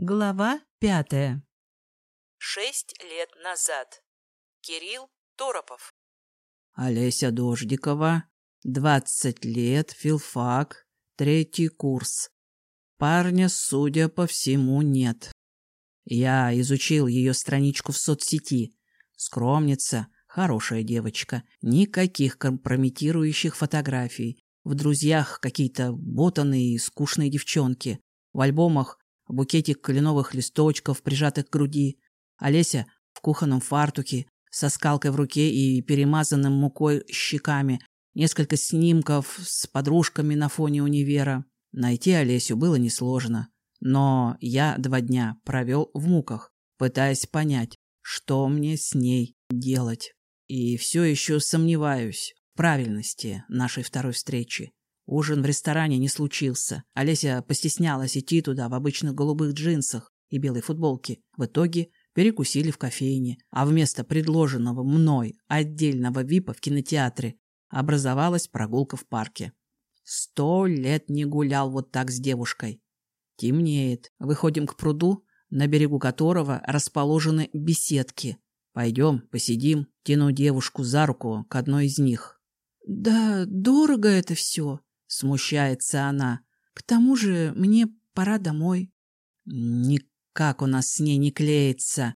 Глава пятая. Шесть лет назад. Кирилл Торопов. Олеся Дождикова, двадцать лет, филфак, третий курс. Парня, судя по всему, нет. Я изучил ее страничку в соцсети. Скромница, хорошая девочка, никаких компрометирующих фотографий. В друзьях какие-то ботаные и скучные девчонки. В альбомах букетик кленовых листочков, прижатых к груди. Олеся в кухонном фартуке, со скалкой в руке и перемазанным мукой щеками. Несколько снимков с подружками на фоне универа. Найти Олесю было несложно. Но я два дня провел в муках, пытаясь понять, что мне с ней делать. И все еще сомневаюсь в правильности нашей второй встречи. Ужин в ресторане не случился. Олеся постеснялась идти туда в обычных голубых джинсах и белой футболке. В итоге перекусили в кофейне, а вместо предложенного мной отдельного випа в кинотеатре образовалась прогулка в парке. Сто лет не гулял вот так с девушкой. Темнеет. Выходим к пруду, на берегу которого расположены беседки. Пойдем, посидим, тяну девушку за руку к одной из них. «Да дорого это все», Смущается она. К тому же мне пора домой. Никак у нас с ней не клеится.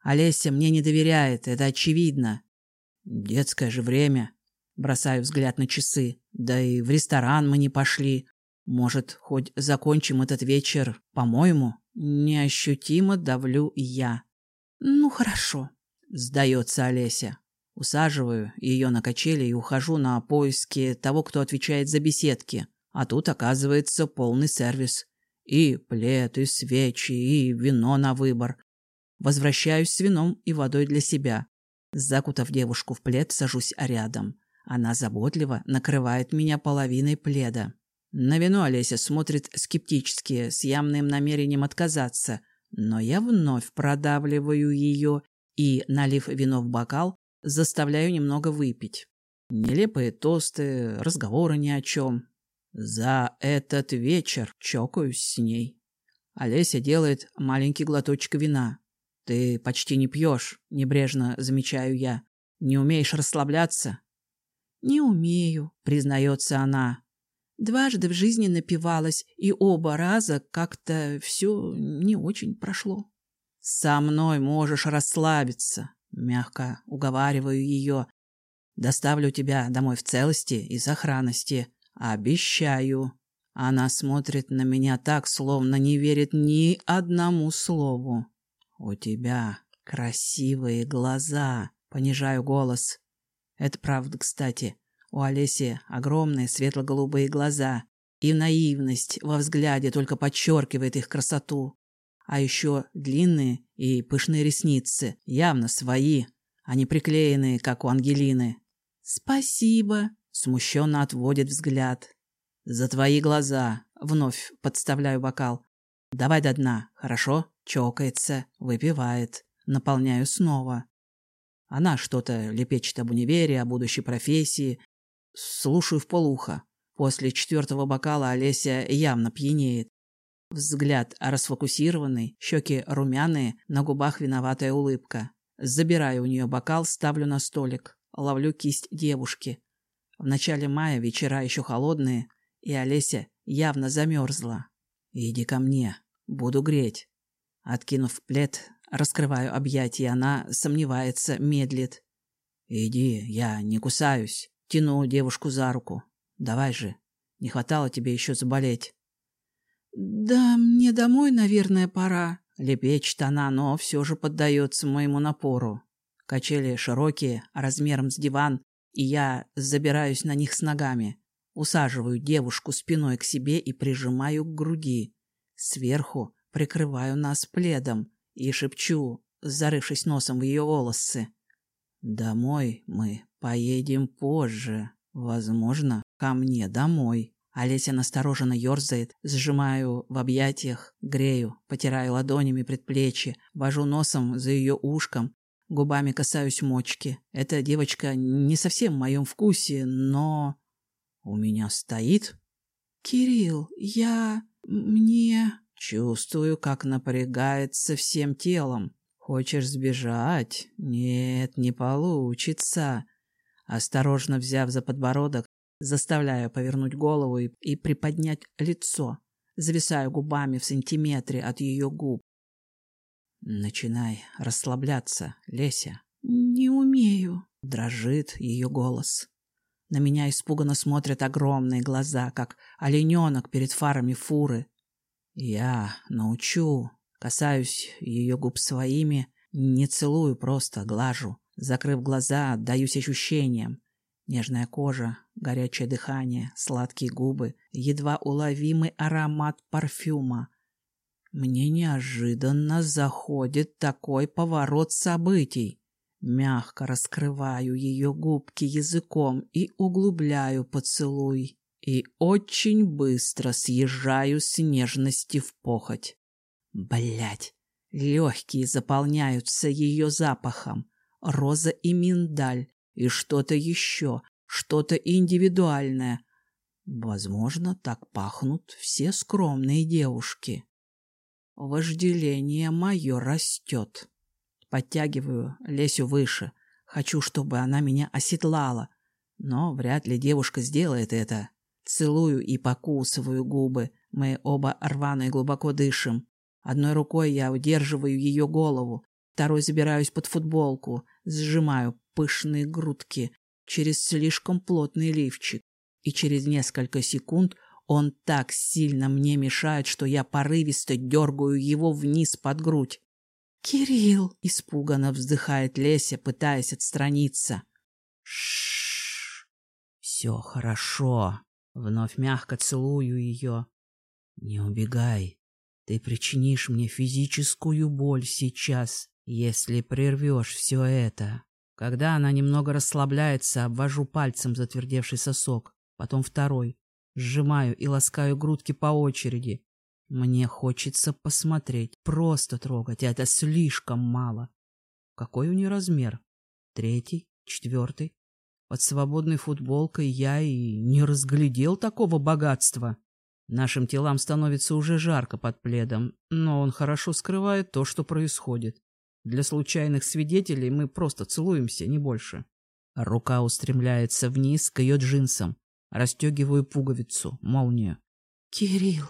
Олеся мне не доверяет, это очевидно. Детское же время. Бросаю взгляд на часы. Да и в ресторан мы не пошли. Может, хоть закончим этот вечер, по-моему? Неощутимо давлю я. Ну, хорошо, сдается Олеся. Усаживаю ее на качели и ухожу на поиски того, кто отвечает за беседки. А тут оказывается полный сервис. И плед, и свечи, и вино на выбор. Возвращаюсь с вином и водой для себя. Закутав девушку в плед, сажусь рядом. Она заботливо накрывает меня половиной пледа. На вино Олеся смотрит скептически, с явным намерением отказаться. Но я вновь продавливаю ее и, налив вино в бокал, заставляю немного выпить. Нелепые тосты, разговоры ни о чем. За этот вечер чокаюсь с ней. Олеся делает маленький глоточек вина. Ты почти не пьешь, небрежно замечаю я. Не умеешь расслабляться? Не умею, признается она. Дважды в жизни напивалась, и оба раза как-то все не очень прошло. Со мной можешь расслабиться, Мягко уговариваю ее. Доставлю тебя домой в целости и сохранности. Обещаю. Она смотрит на меня так, словно не верит ни одному слову. У тебя красивые глаза. Понижаю голос. Это правда, кстати. У Олеси огромные светло-голубые глаза, и наивность во взгляде только подчеркивает их красоту. А еще длинные и пышные ресницы, явно свои, а не приклеенные, как у Ангелины. «Спасибо», — смущенно отводит взгляд. «За твои глаза», — вновь подставляю бокал. «Давай до дна, хорошо?» Чокается, выпивает. Наполняю снова. Она что-то лепечет об универе, о будущей профессии. Слушаю в полухо. После четвертого бокала Олеся явно пьянеет. Взгляд расфокусированный, щеки румяные, на губах виноватая улыбка. Забираю у нее бокал, ставлю на столик. Ловлю кисть девушки. В начале мая вечера еще холодные, и Олеся явно замерзла. «Иди ко мне, буду греть». Откинув плед, раскрываю объятия, она сомневается, медлит. «Иди, я не кусаюсь». Тяну девушку за руку. «Давай же, не хватало тебе еще заболеть». «Да мне домой, наверное, пора», — лепечет она, но все же поддается моему напору. Качели широкие, размером с диван, и я забираюсь на них с ногами. Усаживаю девушку спиной к себе и прижимаю к груди. Сверху прикрываю нас пледом и шепчу, зарывшись носом в ее волосы. «Домой мы поедем позже. Возможно, ко мне домой». Олеся настороженно ерзает, сжимаю в объятиях, грею, потираю ладонями предплечье, вожу носом за ее ушком, губами касаюсь мочки. Эта девочка не совсем в моем вкусе, но... У меня стоит? Кирилл, я... мне... Чувствую, как напрягается всем телом. Хочешь сбежать? Нет, не получится. Осторожно взяв за подбородок, заставляю повернуть голову и, и приподнять лицо. Зависаю губами в сантиметре от ее губ. Начинай расслабляться, Леся. Не умею. Дрожит ее голос. На меня испуганно смотрят огромные глаза, как олененок перед фарами фуры. Я научу. Касаюсь ее губ своими, не целую, просто глажу. Закрыв глаза, отдаюсь ощущениям. Нежная кожа, горячее дыхание, сладкие губы, едва уловимый аромат парфюма. Мне неожиданно заходит такой поворот событий. Мягко раскрываю ее губки языком и углубляю поцелуй. И очень быстро съезжаю с нежности в похоть. Блять, легкие заполняются ее запахом. Роза и миндаль, и что-то еще, что-то индивидуальное. Возможно, так пахнут все скромные девушки. Вожделение мое растет. Подтягиваю Лесю выше. Хочу, чтобы она меня оседлала. Но вряд ли девушка сделает это. Целую и покусываю губы. Мы оба рвано и глубоко дышим. Одной рукой я удерживаю ее голову, второй забираюсь под футболку, сжимаю пышные грудки через слишком плотный лифчик. И через несколько секунд он так сильно мне мешает, что я порывисто дергаю его вниз под грудь. «Кирилл!» — испуганно вздыхает Леся, пытаясь отстраниться. Шш. Все хорошо. Вновь мягко целую ее. Не убегай. Ты причинишь мне физическую боль сейчас, если прервешь все это. Когда она немного расслабляется, обвожу пальцем затвердевший сосок, потом второй. Сжимаю и ласкаю грудки по очереди. Мне хочется посмотреть, просто трогать, это слишком мало. Какой у нее размер? Третий? Четвертый? Под свободной футболкой я и не разглядел такого богатства. Нашим телам становится уже жарко под пледом, но он хорошо скрывает то, что происходит. Для случайных свидетелей мы просто целуемся, не больше. Рука устремляется вниз к ее джинсам. Растегиваю пуговицу, молнию. «Кирилл!»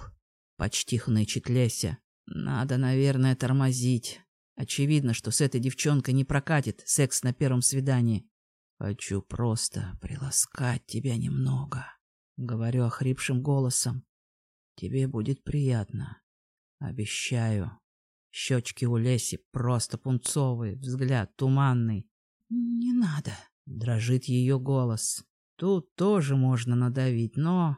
Почти хнычет Леся. Надо, наверное, тормозить. Очевидно, что с этой девчонкой не прокатит секс на первом свидании. Хочу просто приласкать тебя немного. Говорю охрипшим голосом. Тебе будет приятно. Обещаю. Щечки у Леси просто пунцовые, взгляд туманный. «Не надо», — дрожит ее голос. Тут тоже можно надавить, но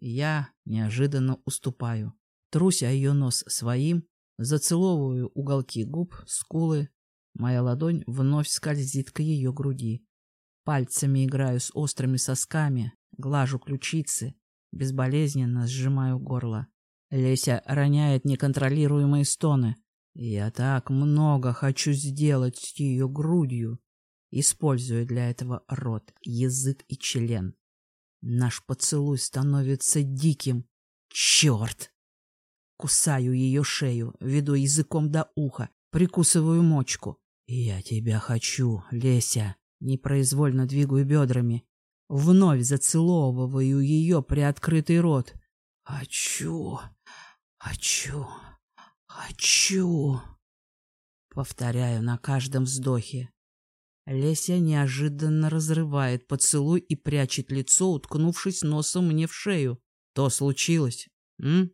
я неожиданно уступаю. Трусь о ее нос своим, зацеловываю уголки губ, скулы. Моя ладонь вновь скользит к ее груди. Пальцами играю с острыми сосками, глажу ключицы, безболезненно сжимаю горло. Леся роняет неконтролируемые стоны. Я так много хочу сделать с ее грудью, используя для этого рот, язык и член. Наш поцелуй становится диким. Черт! Кусаю ее шею, веду языком до уха, прикусываю мочку. Я тебя хочу, Леся. Непроизвольно двигаю бедрами. Вновь зацеловываю ее приоткрытый рот. Хочу, хочу, хочу. Повторяю на каждом вздохе. Леся неожиданно разрывает поцелуй и прячет лицо, уткнувшись носом мне в шею. То случилось, м?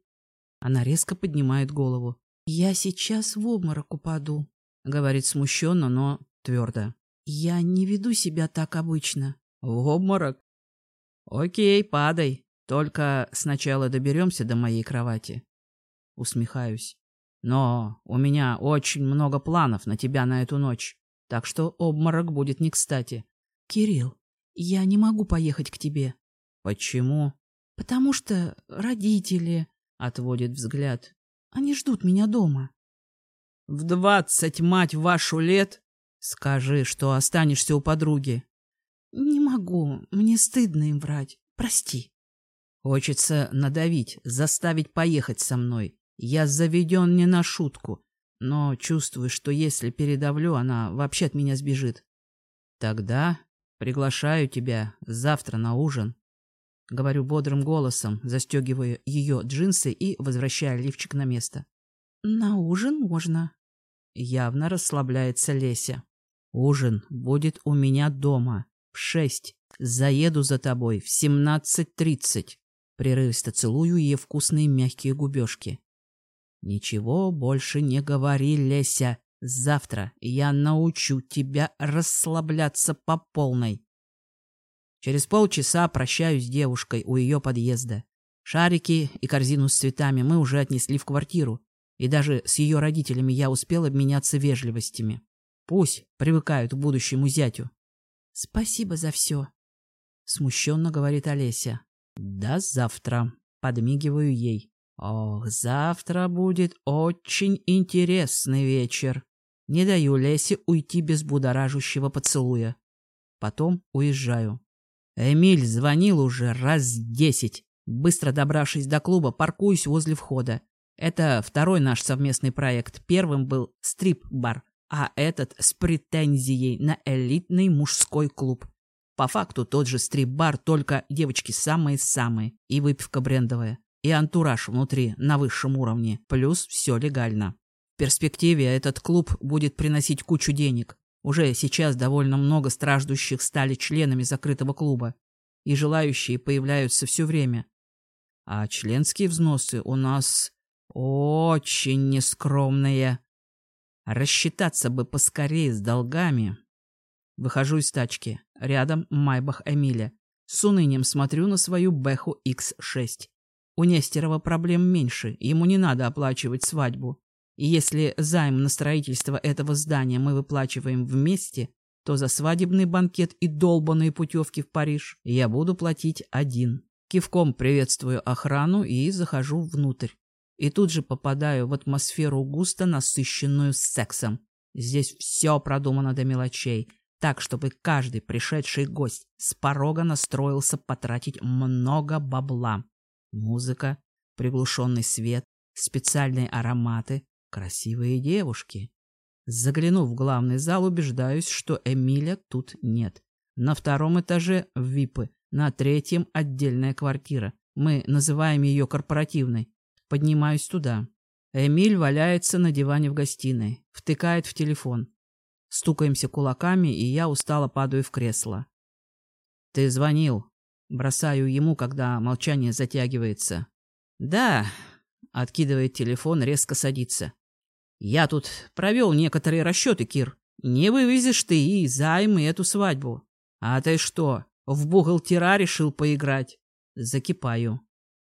Она резко поднимает голову. «Я сейчас в обморок упаду», — говорит смущенно, но твердо. «Я не веду себя так обычно». «В обморок?» «Окей, падай. Только сначала доберемся до моей кровати». Усмехаюсь. «Но у меня очень много планов на тебя на эту ночь, так что обморок будет не кстати». «Кирилл, я не могу поехать к тебе». «Почему?» «Потому что родители...» — отводит взгляд. «Они ждут меня дома». «В двадцать, мать вашу, лет? Скажи, что останешься у подруги». «Не могу. Мне стыдно им врать. Прости». Хочется надавить, заставить поехать со мной. Я заведен не на шутку, но чувствую, что если передавлю, она вообще от меня сбежит. Тогда приглашаю тебя завтра на ужин. Говорю бодрым голосом, застегивая ее джинсы и возвращая лифчик на место. На ужин можно. Явно расслабляется Леся. Ужин будет у меня дома. В шесть. Заеду за тобой в семнадцать тридцать. Прерывисто целую ее вкусные мягкие губежки. Ничего больше не говори, Леся. Завтра я научу тебя расслабляться по полной. Через полчаса прощаюсь с девушкой у ее подъезда. Шарики и корзину с цветами мы уже отнесли в квартиру, и даже с ее родителями я успел обменяться вежливостями. Пусть привыкают к будущему зятю. — Спасибо за все, — смущенно говорит Олеся. — До завтра. Подмигиваю ей. Ох, завтра будет очень интересный вечер. Не даю Лесе уйти без будоражущего поцелуя. Потом уезжаю. Эмиль звонил уже раз десять. Быстро добравшись до клуба, паркуюсь возле входа. Это второй наш совместный проект. Первым был стрип-бар, а этот с претензией на элитный мужской клуб. По факту тот же стрип-бар, только девочки самые-самые, и выпивка брендовая, и антураж внутри на высшем уровне, плюс все легально. В перспективе этот клуб будет приносить кучу денег. Уже сейчас довольно много страждущих стали членами закрытого клуба, и желающие появляются все время. А членские взносы у нас очень нескромные. Рассчитаться бы поскорее с долгами. Выхожу из тачки. Рядом Майбах Эмиля. С унынием смотрю на свою Бэху X6. У Нестерова проблем меньше, ему не надо оплачивать свадьбу. И если займ на строительство этого здания мы выплачиваем вместе, то за свадебный банкет и долбанные путевки в Париж я буду платить один. Кивком приветствую охрану и захожу внутрь. И тут же попадаю в атмосферу густо насыщенную сексом. Здесь все продумано до мелочей, так, чтобы каждый пришедший гость с порога настроился потратить много бабла. Музыка, приглушенный свет, специальные ароматы, красивые девушки. Заглянув в главный зал, убеждаюсь, что Эмиля тут нет. На втором этаже випы, на третьем отдельная квартира. Мы называем ее корпоративной. Поднимаюсь туда. Эмиль валяется на диване в гостиной, втыкает в телефон. Стукаемся кулаками, и я устало падаю в кресло. «Ты звонил?» Бросаю ему, когда молчание затягивается. «Да», — откидывает телефон, резко садится. «Я тут провел некоторые расчеты, Кир. Не вывезешь ты и займ, и эту свадьбу. А ты что, в бухгалтера решил поиграть?» Закипаю.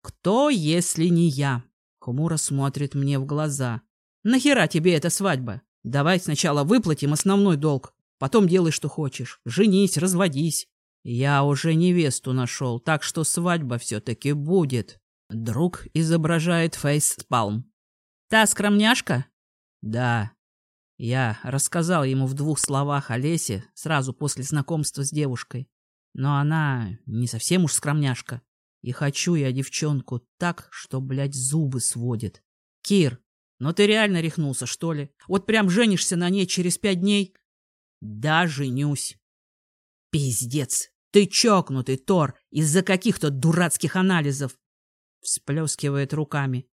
«Кто, если не я?» Хмуро смотрит мне в глаза. «Нахера тебе эта свадьба? Давай сначала выплатим основной долг, потом делай, что хочешь. Женись, разводись. Я уже невесту нашел, так что свадьба все-таки будет». Друг изображает фейспалм. «Та скромняшка?» «Да». Я рассказал ему в двух словах о Лесе сразу после знакомства с девушкой. Но она не совсем уж скромняшка. И хочу я девчонку так, что, блядь, зубы сводит. Кир, ну ты реально рехнулся, что ли? Вот прям женишься на ней через пять дней? Да, женюсь. Пиздец. Ты чокнутый, Тор, из-за каких-то дурацких анализов. Всплескивает руками.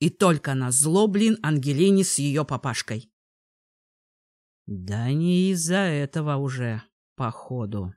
И только на зло, блин, Ангелине с ее папашкой. Да не из-за этого уже, походу.